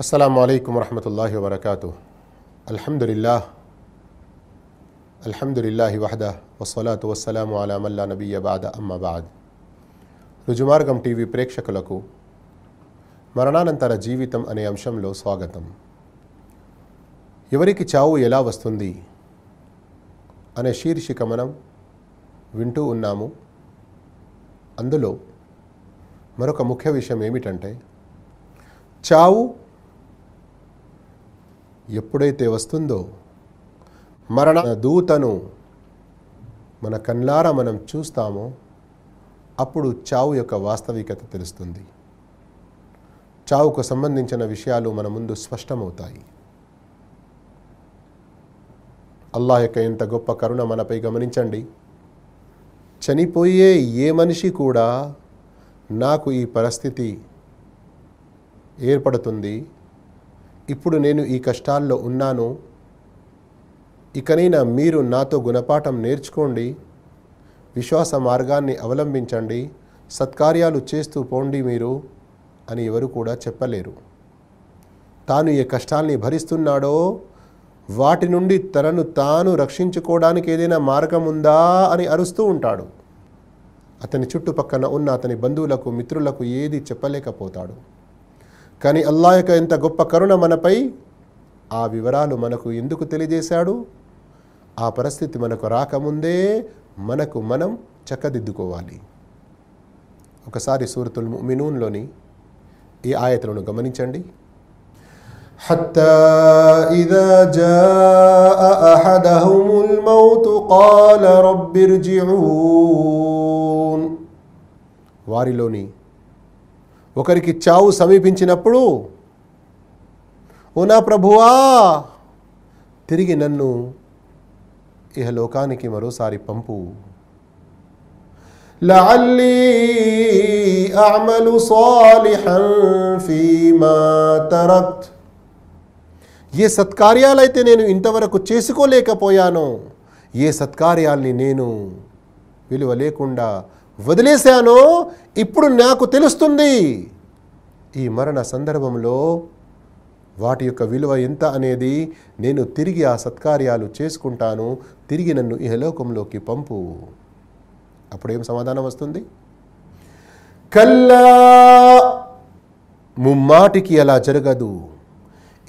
అస్సలం అయికం వరహతుల్లా వరకాతు అల్హమ్దుల్లా అల్హమ్దుల్లాహి వహద వసలాతు వసలాము అలా మల్లా నబీయ అమ్మబాద్ రుజుమార్గం టీవీ ప్రేక్షకులకు మరణానంతర జీవితం అనే అంశంలో స్వాగతం. ఎవరికి చావు ఎలా వస్తుంది అనే శీర్షిక మనం వింటూ ఉన్నాము. అందులో మరొక ముఖ్య విషయం ఏమిటంటే చావు ఎప్పుడైతే వస్తుందో మరణ దూతను మన కళ్ళారా మనం చూస్తామో అప్పుడు చావు యొక్క వాస్తవికత తెలుస్తుంది. చావుకు సంబంధించిన విషయాలు మన ముందు స్పష్టమవుతాయి. అల్లాహ్ యొక్క ఎంత గొప్ప కరుణ మనపై గమనించండి. చనిపోయే ఏ మనిషి కూడా నాకు ఈ పరిస్థితి ఏర్పడుతుంది. ఇప్పుడు నేను ఈ కష్టాల్లో ఉన్నాను. ఇకనైనా మీరు నాతో గుణపాఠం నేర్చుకోండి. విశ్వాస మార్గాన్ని అవలంబించండి. సత్కార్యాలు చేస్తూ పోండి మీరు అని ఎవరు కూడా చెప్పలేరు. తాను ఏ కష్టాల్ని భరిస్తున్నాడో వాటి నుండి తనను తాను రక్షించుకోవడానికి ఏదైనా మార్గం ఉందా అని అరుస్తూ ఉంటాడు. అతని చుట్టుపక్కన ఉన్న అతని బంధువులకు మిత్రులకు ఏది చెప్పలేకపోతాడు. కానీ అల్లా యొక్క ఎంత గొప్ప కరుణ మనపై ఆ వివరాలు మనకు ఎందుకు తెలియజేశాడు ఆ పరిస్థితి మనకు రాకముందే మనకు మనం చక్కదిద్దుకోవాలి ఒకసారి సూరతుల్ మినూన్లోని ఈ ఆయతలను గమనించండి حتى إذا جاء أحدهم الموت قال رب ارجعون వారిలోని ఒకరికి చావు సమీపించినప్పుడు ఓ నా ప్రభువా తిరిగి నన్ను ఇహలోకానికి మరోసారి పంపు لعلي أعمل صالحا فيما تركت ఏ సత్కార్యాలైతే నేను ఇంతవరకు చేసుకోలేకపోయానో ఏ సత్కార్యాల్ని నేను విలువ లేకుండా వదిలేశానో ఇప్పుడు నాకు తెలుస్తుంది. ఈ మరణ సందర్భంలో వాటి యొక్క విలువ ఎంత అనేది నేను తిరిగి ఆ సత్కార్యాలు చేసుకుంటాను. తిరిగి నన్ను ఇహలోకంలోకి పంపు. అప్పుడేం సమాధానం వస్తుంది? కల్లా ముమ్మాటికి అలా జరగదు.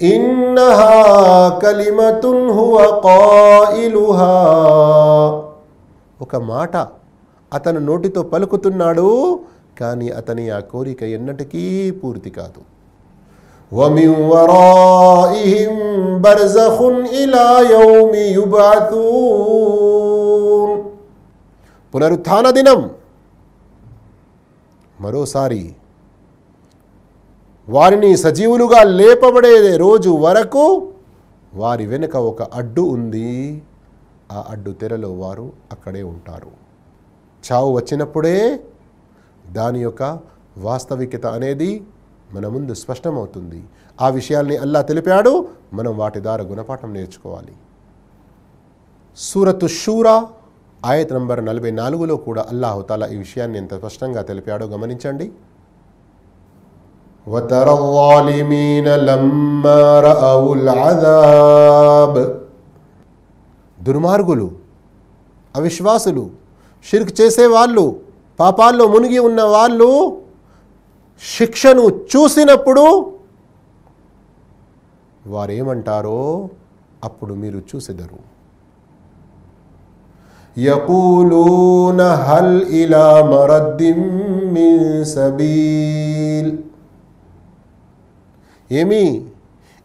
ఇన్నహా కలిమతున్ హువ ఒక మాట అతను నోటితో పలుకుతున్నాడు కానీ అతని ఆ కోరిక ఎన్నటికీ పూర్తి కాదు. పునరుత్న దినం మరోసారి వారిని సజీవులుగా లేపబడే రోజు వరకు వారి వెనుక ఒక అడ్డు ఉంది ఆ అడ్డు తెరలో వారు అక్కడే ఉంటారు చావు వచ్చినప్పుడే దాని యొక్క వాస్తవికత అనేది మన ముందు స్పష్టమవుతుంది ఆ విషయాల్ని అల్లా తెలిపాడు మనం వాటి ద్వారా గుణపాఠం నేర్చుకోవాలి సూరతు షూరా ఆయత్ నంబర్ నలభై నాలుగులో కూడా అల్లాహుతాలా ఈ విషయాన్ని ఎంత స్పష్టంగా తెలిపాడో గమనించండి وترى الظالمين لما رأوا العذاب దుర్మార్గులు అవిశ్వాసులు షిర్క్ చేసే వాళ్ళు పాపాల్లో మునిగి ఉన్న వాళ్ళు శిక్షను చూసినప్పుడు వారేమంటారో అప్పుడు మీరు చూసెదరు. యకూలూన హల్ ఇలా మరద్దిం సబీల్. ఏమి?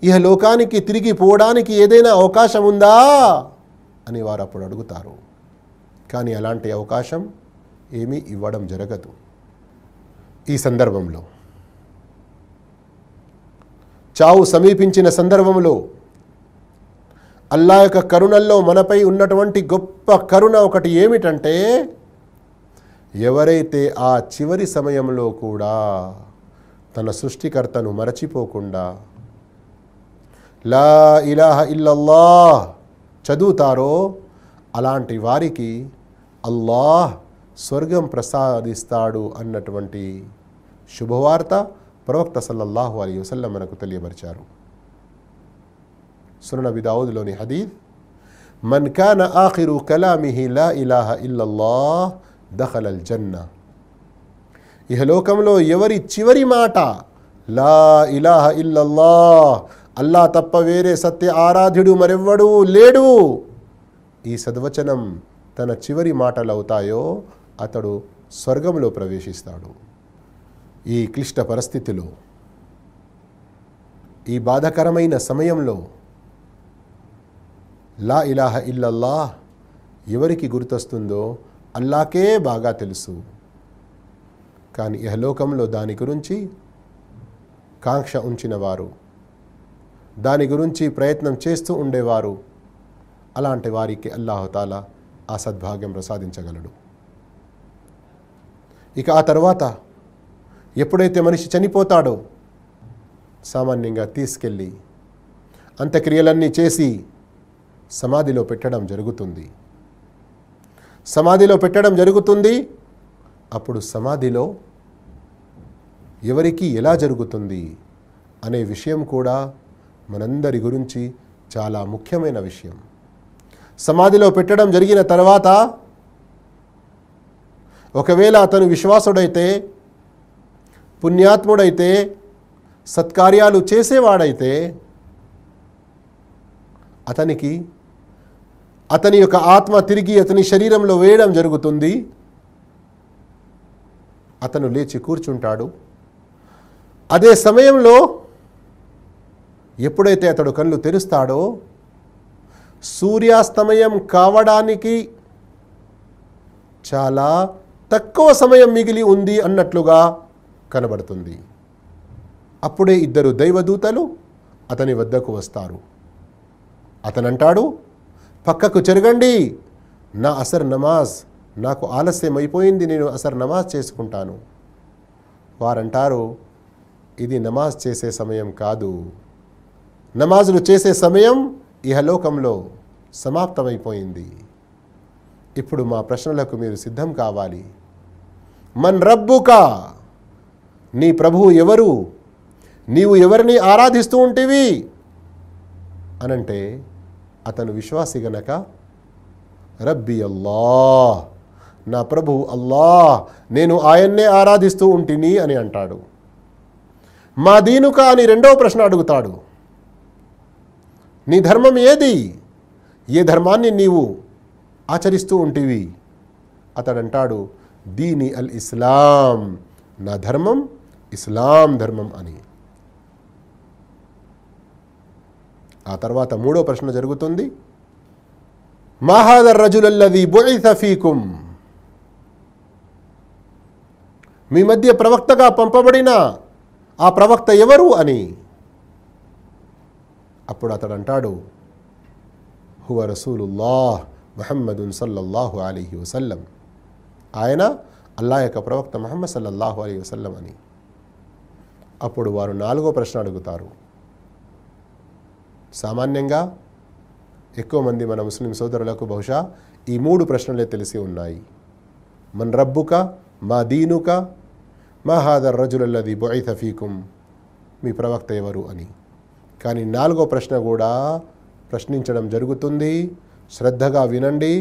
ఇహ లోకానికి తిరిగి పోవడానికి ఏదైనా అవకాశం ఉందా అని వారు అప్పుడు అడుగుతారు. కానీ అలాంటి అవకాశం ఏమీ ఇవ్వడం జరగదు. ఈ సందర్భంలో చావు సమీపించిన సందర్భంలో అల్లా యొక్క కరుణల్లో మనపై ఉన్నటువంటి గొప్ప కరుణ ఒకటి ఏమిటంటే ఎవరైతే ఆ చివరి సమయంలో కూడా తన సృష్టికర్తను మరచిపోకుండా లా ఇలాహ ఇల్లల్లా చదువుతారో అలాంటి వారికి అల్లాహ్ స్వర్గం ప్రసాదిస్తాడు అన్నటువంటి శుభవార్త ప్రవక్త సల్లల్లాహు అలీ వసల్లం మనకు తెలియపరిచారు. సుననబి దావుద్లోని హదీద్ మన్ కాన ఆఖిరు కలామిహి లా ఇలాహ ఇల్లల్లాహ్ దఖలల్ జన్నా. ఇహలోకంలో ఎవరి చివరి మాట లా ఇలాహ ఇల్లల్లా అల్లా తప్ప వేరే సత్య ఆరాధ్యుడు మరెవ్వడు లేడు. ఈ సద్వచనం తన చివరి మాటలు అవుతాయో అతడు స్వర్గంలో ప్రవేశిస్తాడు. ఈ క్లిష్ట పరిస్థితిలో ఈ బాధకరమైన సమయంలో లా ఇలాహ ఇల్లల్లా ఎవరికి గుర్తొస్తుందో అల్లాకే బాగా తెలుసు. కానీ ఇహలోకంలో దాని గురించి కాంక్ష ఉంచిన వారు దాని గురించి ప్రయత్నం చేస్తూ ఉండేవారు. అలాంటి వారికి అల్లాహతాలా ఆ సద్భాగ్యం ప్రసాదించగలడు. ఇక ఆ తర్వాత ఎప్పుడైతే మనిషి చనిపోతాడో సామాన్యంగా తీసుకెళ్ళి అంత్యక్రియలన్నీ చేసి సమాధిలో పెట్టడం జరుగుతుంది. సమాధిలో పెట్టడం జరుగుతుంది. అప్పుడు సమాధిలో ఎవరికి ఎలా జరుగుతుంది అనే విషయం కూడా మనందరి గురించి చాలా ముఖ్యమైన విషయం. సమాధిలో పెట్టడం జరిగిన తర్వాత ఒకవేళ అతను విశ్వాసుడైతే పుణ్యాత్ముడైతే సత్కార్యాలు చేసేవాడైతే అతనికి అతని యొక్క ఆత్మ తిరిగి అతని శరీరంలో వేయడం జరుగుతుంది. అతను లేచి కూర్చుంటాడు. అదే సమయంలో ఎప్పుడైతే అతడు కళ్ళు తెరుస్తాడో సూర్యాస్తమయం కావడానికి చాలా తక్కువ సమయం మిగిలి ఉంది అన్నట్లుగా కనబడుతుంది. అప్పుడే ఇద్దరు దైవదూతలు అతని వద్దకు వస్తారు. అతనంటాడు పక్కకు చెరగండి. నా అసర్ నమాజ్ నాకు ఆలస్యం అయిపోయింది నేను అసర్ నమాజ్ చేసుకుంటాను. వారంటారు ఇది నమాజ్ చేసే సమయం కాదు. నమాజులు చేసే సమయం ఇహలోకంలో సమాప్తమైపోయింది. ఇప్పుడు మా ప్రశ్నలకు మీరు సిద్ధం కావాలి. మన్ రబ్బుకా? నీ ప్రభువు ఎవరు? నీవు ఎవరిని ఆరాధిస్తూ ఉంటివి? అనంటే అతను విశ్వాసి గనక రబ్బి అల్లా నా ప్రభు అల్లా నేను ఆయన్నే ఆరాధిస్తూ ఉంటిని అని అంటాడు. మా దీనుక అని రెండవ ప్రశ్న అడుగుతాడు. నీ ధర్మం ఏది? ఏ ధర్మాన్ని నీవు ఆచరిస్తూ ఉంటివి? అతడంటాడు దీని అల్ ఇస్లాం నా ధర్మం ఇస్లాం ధర్మం అని. ఆ తర్వాత మూడో ప్రశ్న జరుగుతుంది మాహాదర్ రజులల్లది బుయితఫీకుం మీ మధ్య ప్రవక్తగా పంపబడిన ఆ ప్రవక్త ఎవరు? అని. అప్పుడు అతడు అంటాడు హువ రసూలుల్లాహ్ మహమ్మదున్ సల్లల్లాహు అలీహి వసల్లం. ఆయన అల్లా యొక్క ప్రవక్త మహమ్మద్ సల్లల్లాహు అలీ వసల్లం అని. అప్పుడు వారు నాలుగో ప్రశ్న అడుగుతారు సామాన్యంగా ఎక్కువ మంది మన ముస్లిం సోదరులకు బహుశా ఈ మూడు ప్రశ్నలే తెలిసి ఉన్నాయి. మన్ రబ్బుక మా దీనుక మా హాదర్ రజులల్లది బొయిత తఫీకుం మీ ప్రవక్త ఎవరు అని. కానీ నాలుగో ప్రశ్న కూడా ప్రశ్నించడం జరుగుతుంది. శ్రద్ధగా వినండి.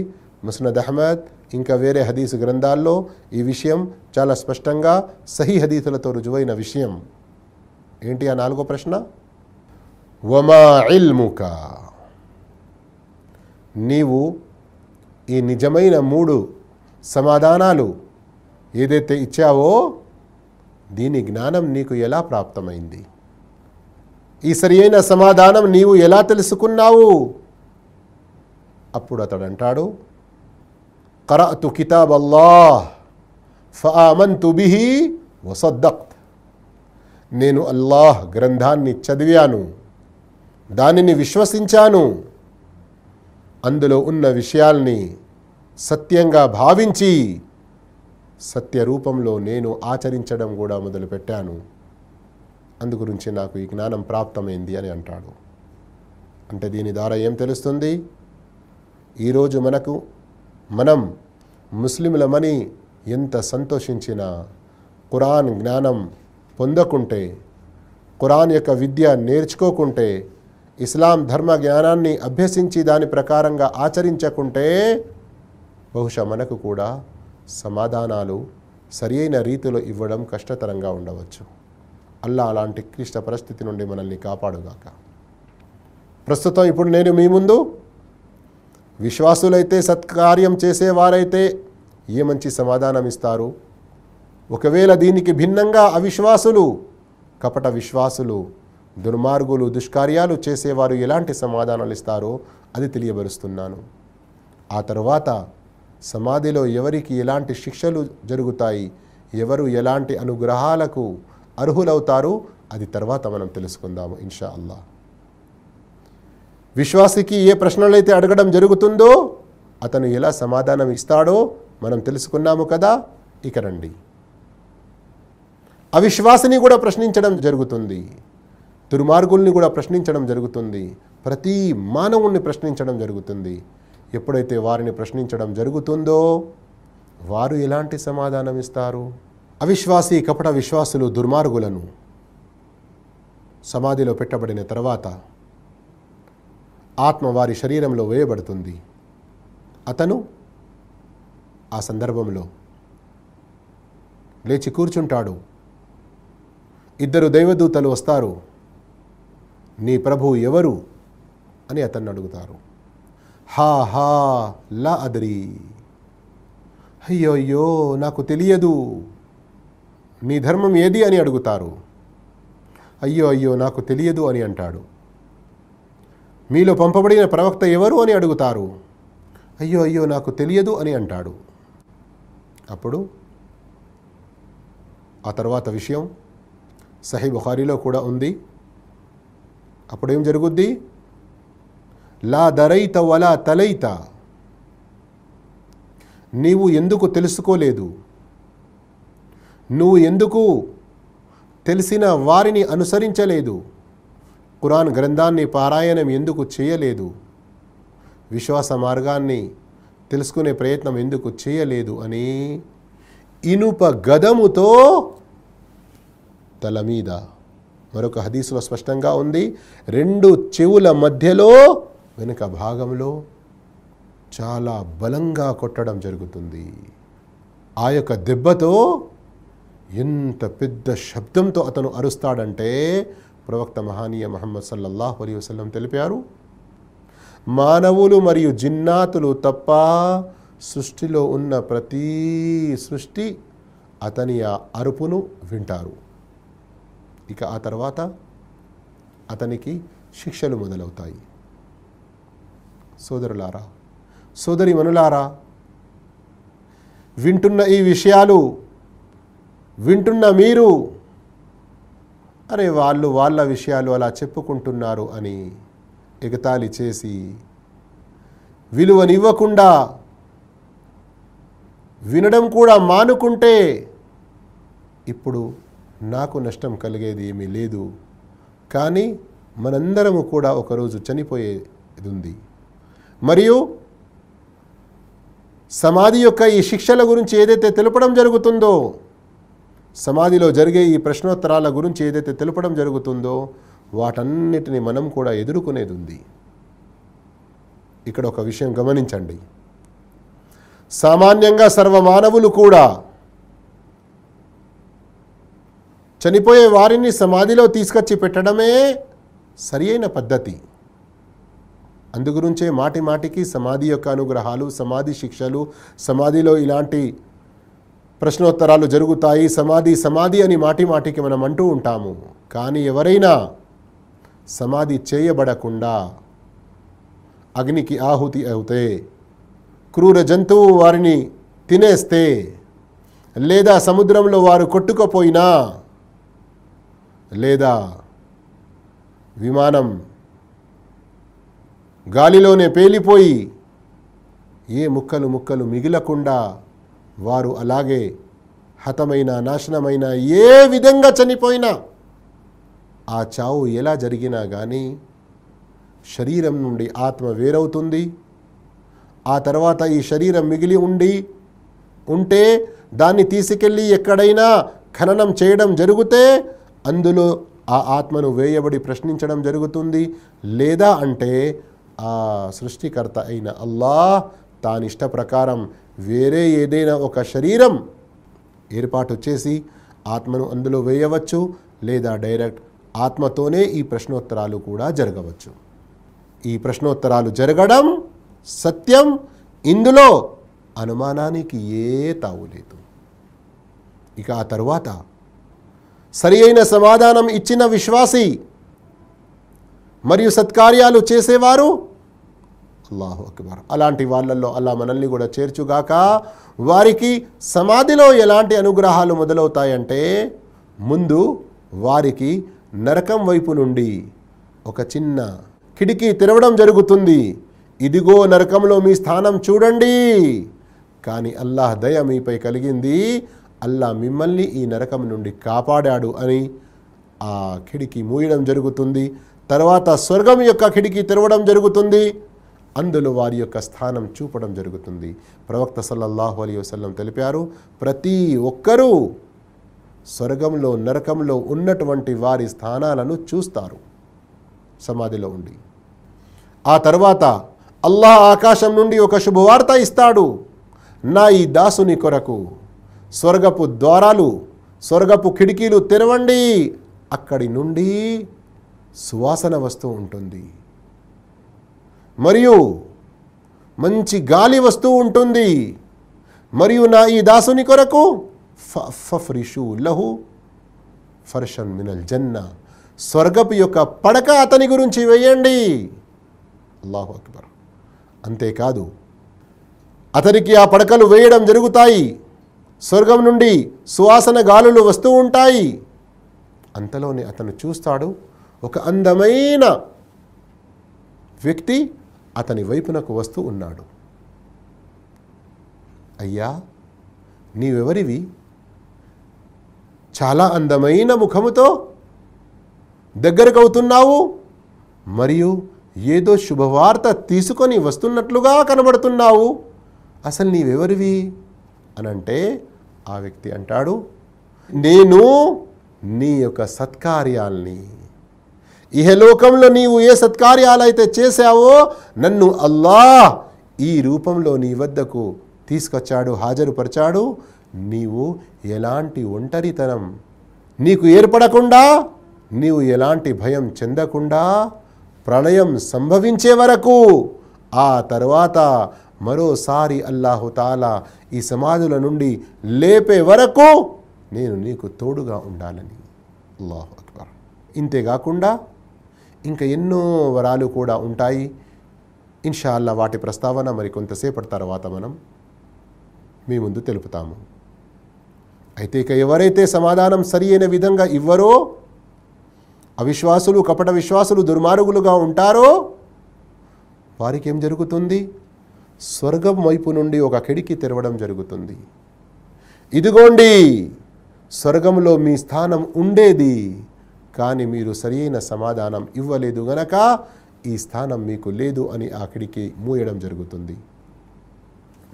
ముస్నద్ అహ్మద్ ఇంకా వేరే హదీసు గ్రంథాల్లో ఈ విషయం చాలా స్పష్టంగా సహీ హదీసులతో రుజువైన విషయం. ఏంటి ఆ నాలుగో ప్రశ్న? వమా ఇల్ముక? నీవు ఈ నిజమైన మూడు సమాధానాలు ఏదైతే ఇచ్చావో దీని జ్ఞానం నీకు ఎలా ప్రాప్తమైంది? ఈ సరియైన సమాధానం నీవు ఎలా తెలుసుకున్నావు? అప్పుడు అతడు అంటాడు కరఅతు కితాబ్ అల్లాహ్ ఫఆమంతు బిహి వసద్దక్త్ నేను అల్లాహ్ గ్రంథాన్ని చదివాను దానిని విశ్వసించాను. అందులో ఉన్న విషయాల్ని సత్యంగా భావించి సత్య రూపంలో నేను ఆచరించడం కూడా మొదలుపెట్టాను. అందుగురించి నాకు ఈ జ్ఞానం ప్రాప్తమైంది అని అంటాడు. అంటే దీని ద్వారా ఏం తెలుస్తుంది? ఈరోజు మనకు మనం ముస్లింలమని ఎంత సంతోషించినా ఖురాన్ జ్ఞానం పొందకుంటే ఖురాన్ యొక్క విద్య నేర్చుకోకుంటే ఇస్లాం ధర్మ జ్ఞానాన్ని అభ్యసించి దాని ప్రకారంగా ఆచరించకుంటే బహుశా మనకు కూడా సమాధానాలు సరియైన రీతిలో ఇవ్వడం కష్టతరంగా ఉండవచ్చు. అల్లా అలాంటి క్లిష్ట పరిస్థితి నుండి మనల్ని కాపాడుగాక. ప్రస్తుతం ఇప్పుడు నేను మీ ముందు విశ్వాసులైతే సత్కార్యం చేసేవారైతే ఏ మంచి సమాధానం ఇస్తారు? ఒకవేళ దీనికి భిన్నంగా అవిశ్వాసులు కపట విశ్వాసులు దుర్మార్గులు దుష్కార్యాలు చేసేవారు ఎలాంటి సమాధానాలు ఇస్తారో అది తెలియబరుస్తున్నాను. ఆ తరువాత సమాధిలో ఎవరికి ఎలాంటి శిక్షలు జరుగుతాయి ఎవరు ఎలాంటి అనుగ్రహాలకు అర్హులవుతారు. అది తర్వాత మనం తెలుసుకుందాము ఇన్షా అల్లా విశ్వాసికి ఏ ప్రశ్నలైతే అడగడం జరుగుతుందో అతను ఎలా సమాధానం ఇస్తాడో మనం తెలుసుకున్నాము కదా. ఇక రండి. అవిశ్వాసిని కూడా ప్రశ్నించడం జరుగుతుంది. దుర్మార్గుల్ని కూడా ప్రశ్నించడం జరుగుతుంది. ప్రతి మానవుణ్ణి ప్రశ్నించడం జరుగుతుంది. ఎప్పుడైతే వారిని ప్రశ్నించడం జరుగుతుందో వారు ఎలాంటి సమాధానం ఇస్తారు? అవిశ్వాసి కపట విశ్వాసులు దుర్మార్గులను సమాధిలో పెట్టబడిన తర్వాత ఆత్మ వారి శరీరంలో వేయబడుతుంది. అతను ఆ సందర్భంలో లేచి కూర్చుంటాడు. ఇద్దరు దైవదూతలు వస్తారు. నీ ప్రభు ఎవరు? అని అతన్ని అడుగుతారు. హా హా లా అదరి. అయ్యో అయ్యో నాకు తెలియదు. నీ ధర్మం ఏది అని అడుగుతారు? అయ్యో అయ్యో నాకు తెలియదు అని అంటాడు. మీలో పంపబడిన ప్రవక్త ఎవరు అని అడుగుతారు? అయ్యో అయ్యో నాకు తెలియదు అని అంటాడు. అప్పుడు ఆ తర్వాత విషయం సహీ బుఖారీలో కూడా ఉంది. అప్పుడేం జరుగుద్ది? లా దరైత వలా తలైత. నీవు ఎందుకు తెలుసుకోలేదు? నువ్వు ఎందుకు తెలిసిన వారిని అనుసరించలేదు. ఖురాన్ గ్రంథాన్ని పారాయణం ఎందుకు చేయలేదు? విశ్వాస మార్గాన్ని తెలుసుకునే ప్రయత్నం ఎందుకు చేయలేదు అని ఇనుప గదముతో తల మీద. మరొక హదీసులో స్పష్టంగా ఉంది రెండు చెవుల మధ్యలో వెనుక భాగంలో చాలా బలంగా కొట్టడం జరుగుతుంది. ఆ యొక్క దెబ్బతో ఎంత పెద్ద శబ్దంతో అతను అరుస్తాడంటే ప్రవక్త మహానీయ మహమ్మద్ సల్లల్లాహు అలీ వసలం తెలిపారు మానవులు మరియు జిన్నాతులు తప్ప సృష్టిలో ఉన్న ప్రతి సృష్టి అతని ఆ అరుపును వింటారు. ఇక ఆ తర్వాత అతనికి శిక్షలు మొదలవుతాయి. సోదరులారా సోదరి మనులారా వింటున్న ఈ విషయాలు వింటున్న మీరు? అరే వాళ్ళు వాళ్ళ విషయాలు అలా చెప్పుకుంటున్నారు అని ఎగతాళి చేసి విలువనివ్వకుండా వినడం కూడా మానుకుంటే ఇప్పుడు నాకు నష్టం కలిగేది ఏమీ లేదు. కానీ మనందరము కూడా ఒకరోజు చనిపోయేది ఉంది మరియు సమాధి యొక్క ఈ శిక్షల గురించి ఏదైతే తెలపడం జరుగుతుందో సమాధిలో జరిగే ఈ ప్రశ్నోత్తరాల గురించి ఏదైతే తెలపడం జరుగుతుందో వాటన్నిటిని మనం కూడా ఎదుర్కొనేది ఉంది ఇక్కడ ఒక విషయం గమనించండి. సామాన్యంగా సర్వమానవులు కూడా చనిపోయే వారిని సమాధిలో తీసుకొచ్చి పెట్టడమే సరి పద్ధతి. అందుగురించే మాటి మాటికి సమాధి యొక్క అనుగ్రహాలు సమాధి శిక్షలు సమాధిలో ఇలాంటి ప్రశ్నోత్తరాలు జరుగుతాయి సమాధి సమాధి అని మాటి మాటికి మనం అంటూ ఉంటాము. కానీ ఎవరైనా సమాధి చేయబడకుండా అగ్నికి ఆహుతి అవుతే క్రూర జంతువు వారిని తినేస్తే లేదా సముద్రంలో వారు కొట్టుకుపోయినా లేదా విమానం గాలిలోనే పేలిపోయి ఏ ముక్కలు ముక్కలు మిగిలకుండా వారు అలాగే హతమైన నాశనమైన ఏ విధంగా చనిపోయినా ఆ చావు ఎలా జరిగినా కానీ శరీరం నుండి ఆత్మ వేరవుతుంది. ఆ తర్వాత ఈ శరీరం మిగిలి ఉండి ఉంటే దాన్ని తీసుకెళ్ళి ఎక్కడైనా ఖననం చేయడం జరిగితే అందులో ఆ ఆత్మను వేయబడి ప్రశ్నించడం జరుగుతుంది. లేదా అంటే ఆ సృష్టికర్త అయిన అల్లాహ్ తానిష్ట ప్రకారం వేరే ఏదైనా ఒక శరీరం ఏర్పాటు చేసి ఆత్మను అందులో వేయవచ్చు లేదా డైరెక్ట్ ఆత్మతోనే ఈ ప్రశ్నోత్తరాలు కూడా జరగవచ్చు. ఈ ప్రశ్నోత్తరాలు జరగడం సత్యం. ఇందులో అనుమానానికి ఏ తావు లేదు. ఇక ఆ తరువాత సరి అయిన సమాధానం ఇచ్చిన విశ్వాసి మరియు సత్కార్యాలు చేసేవారు అల్లాహు అక్బర్. అలాంటి వాళ్ళల్లో అల్లా మనల్ని కూడా చేర్చుగాక వారికి సమాధిలో ఎలాంటి అనుగ్రహాలు మొదలవుతాయంటే ముందు వారికి నరకం వైపు నుండి ఒక చిన్న కిటికీ తెరవడం జరుగుతుంది. ఇదిగో నరకంలో మీ స్థానం చూడండి. కానీ అల్లాహ్ దయ మీపై కలిగింది. అల్లా మిమ్మల్ని ఈ నరకం నుండి కాపాడాడు అని ఆ కిటికీ మూయడం జరుగుతుంది. తర్వాత స్వర్గం యొక్క కిటికీ తెరవడం జరుగుతుంది. అందులో వారి యొక్క స్థానం చూపడం జరుగుతుంది. ప్రవక్త సల్లల్లాహు అలీ వసల్లం తెలిపారు ప్రతి ఒక్కరూ స్వర్గంలో నరకంలో ఉన్నటువంటి వారి స్థానాలను చూస్తారు సమాధిలో ఉండి. ఆ తర్వాత అల్లాహ్ ఆకాశం నుండి ఒక శుభవార్త ఇస్తాడు. నా ఈ దాసుని కొరకు స్వర్గపు ద్వారాలు స్వర్గపు కిటికీలు తెరవండి. అక్కడి నుండి సువాసన వస్తూ ఉంటుంది. మరియు మంచి గాలి వస్తూ ఉంటుంది. మరియు నా ఈ దాసుని కొరకు ఫ- ఫఫ్రిషు లహు ఫర్షన్ మినల్ జన్న. స్వర్గపు యొక్క పడక అతని గురించి వేయండి. అల్లాహు అక్బర్. అంతేకాదు అతనికి ఆ పడకలు వేయడం జరుగుతాయి. స్వర్గం నుండి సువాసన గాలులు వస్తూ ఉంటాయి. అంతలోనే అతను చూస్తాడు ఒక అందమైన వ్యక్తి అతని వైపునకు వస్తూ ఉన్నాడు. అయ్యా నీవెవరివి? చాలా అందమైన ముఖముతో దగ్గరకు అవుతున్నావు మరియు ఏదో శుభవార్త తీసుకొని వస్తున్నట్లుగా కనబడుతున్నావు. అసలు నీవెవరివి? అనంటే ఆ వ్యక్తి అంటాడు నేను నీ యొక్క సత్కార్యాల్ని ఇహలోకంలో నీవు ఏ సత్కార్యాలైతే చేశావో నన్ను అల్లాహ్ ఈ రూపంలో నీ వద్దకు తీసుకొచ్చాడు హాజరుపరిచాడు. నీవు ఎలాంటి ఒంటరితనం? నీకు ఏర్పడకుండా నీవు ఎలాంటి భయం చెందకుండా ప్రళయం సంభవించే వరకు ఆ తర్వాత మరోసారి అల్లాహుతాలా ఈ సమాధుల నుండి లేపే వరకు నేను నీకు తోడుగా ఉండాలని. అల్లాహు అక్బర్. ఇంతేకాకుండా ఇంకా ఎన్నో వరాలు కూడా ఉంటాయి. ఇన్షాల్లా వాటి ప్రస్తావన మరి కొంతసేపటి తర్వాత మనం మీ ముందు తెలుపుతాము. అయితే ఇక ఎవరైతే సమాధానం సరి అయిన విధంగా ఇవ్వరో అవిశ్వాసులు కపట విశ్వాసులు దుర్మార్గులుగా ఉంటారో వారికి ఏం జరుగుతుంది? స్వర్గం వైపు నుండి ఒక కిడికి తెరవడం జరుగుతుంది. ఇదిగోండి స్వర్గంలో మీ స్థానం ఉండేది. కానీ మీరు సరియైన సమాధానం ఇవ్వలేదు గనక ఈ స్థానం మీకు లేదు అని ఆ కిడికి మూయడం జరుగుతుంది.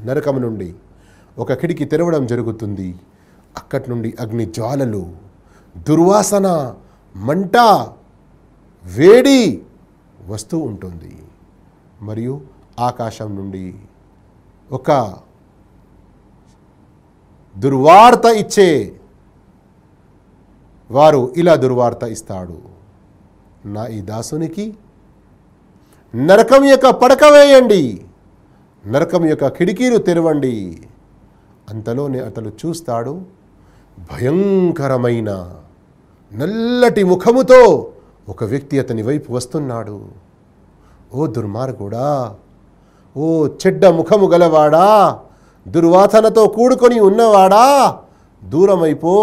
నరకం నుండి ఒక కిడికి తెరవడం జరుగుతుంది. అక్కడి నుండి అగ్ని జ్వాలలు దుర్వాసన మంట వేడి వస్తూ ఉంటుంది. మరియు ఆకాశం నుండి ఒక దుర్వార్త ఇచ్చే వారు ఇలా దుర్వార్త ఇస్తాడు. నా ఈ దాసునికి నరకం యొక్క పడక వేయండి. నరకం యొక్క కిటికీలు తెరవండి. అంతలోనే అతను చూస్తాడు భయంకరమైన నల్లటి ముఖముతో ఒక వ్యక్తి అతని వైపు వస్తున్నాడు. ఓ దుర్మార్గుడా ఓ చెడ్డ ముఖము గలవాడా దుర్వాసనతో కూడుకొని ఉన్నవాడా దూరమైపో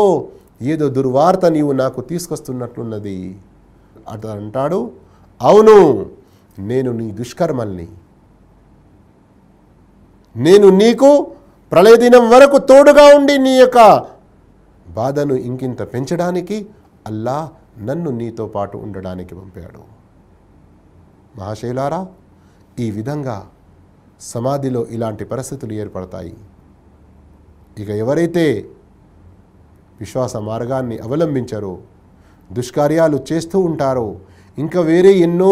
ఏదో దుర్వార్త నీవు నాకు తీసుకొస్తున్నట్లున్నది. అతను అంటాడు అవును నేను నీ దుష్కర్మల్ని. నేను నీకు ప్రళయదినం వరకు తోడుగా ఉండి నీ యొక్క బాధను ఇంకింత పెంచడానికి అల్లా నన్ను నీతో పాటు ఉండడానికి పంపాడు. మహాశైలారా ఈ విధంగా సమాధిలో ఇలాంటి పరిస్థితులు ఏర్పడతాయి. ఇక ఎవరైతే విశ్వాస మార్గాన్ని అవలంబించరు. దుష్కార్యాలు చేస్తూ ఉంటారో. ఇంకా వేరే ఎన్నో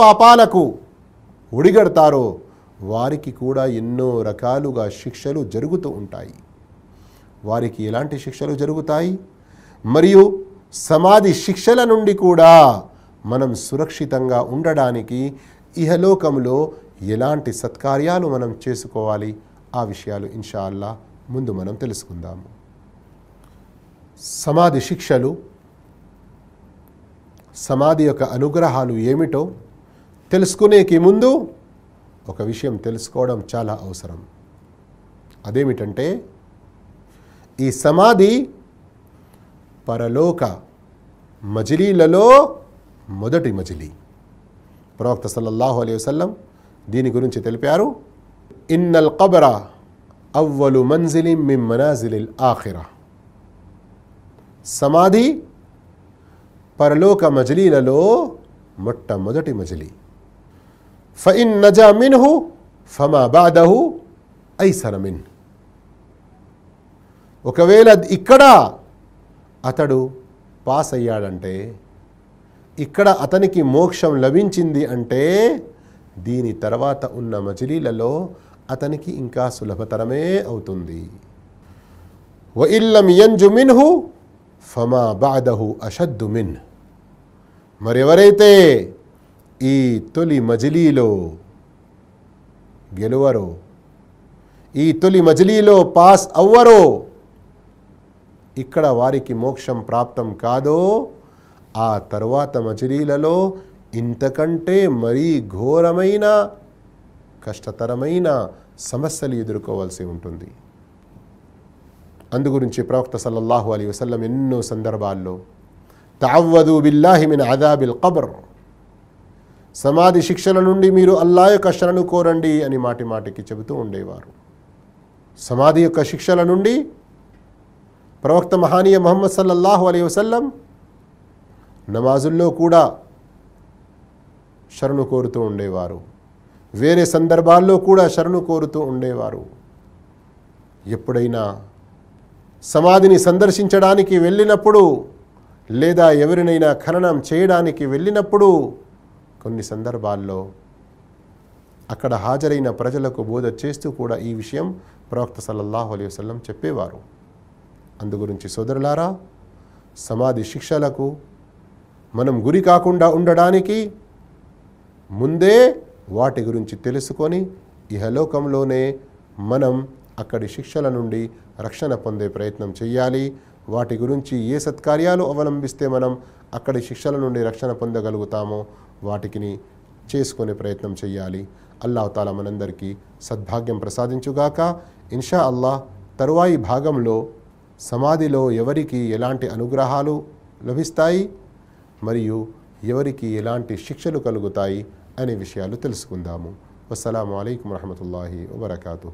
పాపాలకు ఒడిగడతారో. వారికి కూడా ఎన్నో రకాలుగా శిక్షలు జరుగుతూ ఉంటాయి. వారికి ఎలాంటి శిక్షలు జరుగుతాయి? మరియు సమాధి శిక్షల నుండి కూడా మనం సురక్షితంగా ఉండడానికి ఇహలోకంలో ఎలాంటి సత్కార్యాలు మనం చేసుకోవాలి? ఆ విషయాలు ఇన్షాల్లా ముందు మనం తెలుసుకుందాము. సమాధి శిక్షలు సమాధి యొక్క అనుగ్రహాలు ఏమిటో తెలుసుకునేకి ముందు ఒక విషయం తెలుసుకోవడం చాలా అవసరం. అదేమిటంటే ఈ సమాధి పరలోక మజిలీలలో మొదటి మజిలీ. ప్రవక్త సల్లల్లాహు అలైహి వసల్లం దీని గురించి తెలిపారు ఇన్నల్ కబరా అవ్వలు మంజిలి మిమ్ మనాజిలిల్ ఆఖిరా. సమాధి పరలోక మజిలీలలో మొట్టమొదటి మజిలీ. ఫయిన్ నజా మిన్హు ఫమా బాదహు ఒకవేళ ఇక్కడ అతడు పాస్ అయ్యాడంటే ఇక్కడ అతనికి మోక్షం లభించింది అంటే దీని తర్వాత ఉన్న మజిలీలలో అతనికి ఇంకా సులభతరమే అవుతుంది. వ ఇల్లం యంజు మిన్హు ఫమా బాదహు అషద్దు మిన్. మరెవరైతే ఈ తొలి మజిలీలో గెలువరో ఈ తొలి మజిలీలో పాస్ అవ్వరో ఇక్కడ వారికి మోక్షం ప్రాప్తం కాదో ఆ తరువాత మజిలీలలో ఇంతకంటే మరీ ఘోరమైన కష్టతరమైన సమస్యలు ఎదుర్కోవాల్సి ఉంటుంది. అందుగురించి ప్రవక్త సల్లల్లాహు అలీ వసల్లం ఎన్నో సందర్భాల్లో తావ్వదు బిల్లాహిమిన్ అదాబిల్ కబర్ సమాధి శిక్షల నుండి మీరు అల్లా యొక్క శరణు కోరండి అని మాటి మాటికి చెబుతూ ఉండేవారు. సమాధి యొక్క శిక్షల నుండి ప్రవక్త మహానీయ మొహమ్మద్ సల్లల్లాహు అలీ వసల్లం నమాజుల్లో కూడా శరణు కోరుతూ ఉండేవారు. వేరే సందర్భాల్లో కూడా శరణు కోరుతూ ఉండేవారు. ఎప్పుడైనా సమాధిని సందర్శించడానికి వెళ్ళినప్పుడు లేదా ఎవరినైనా ఖననం చేయడానికి వెళ్ళినప్పుడు కొన్ని సందర్భాల్లో అక్కడ హాజరైన ప్రజలకు బోధ చేస్తూ కూడా ఈ విషయం ప్రవక్త సల్లల్లాహు అలైహి వసల్లం చెప్పేవారు. అందుగురించి సోదరులారా సమాధి శిక్షలకు మనం గురి కాకుండా ఉండడానికి ముందే వాటి గురించి తెలుసుకొని ఇహలోకంలోనే మనం అక్కడి శిక్షల నుండి రక్షణ పొందే ప్రయత్నం చేయాలి వాటి గురించి ఏ సత్కార్యాలు అవలంబిస్తే మనం అక్కడి శిక్షల నుండి రక్షణ పొందగలుగుతామో వాటికిని చేసుకునే ప్రయత్నం చేయాలి అల్లాహ్ మనందరికీ సద్భాగ్యం ప్రసాదించుగాక. ఇన్షా అల్లాహ్ తరువాయి భాగంలో సమాధిలో ఎవరికి ఎలాంటి అనుగ్రహాలు లభిస్తాయి? మరియు ఎవరికి ఎలాంటి శిక్షలు కలుగుతాయి? అనే విషయాలు తెలుసుకుందాము. వసలాము అయికం వరహమూల వబర్కూ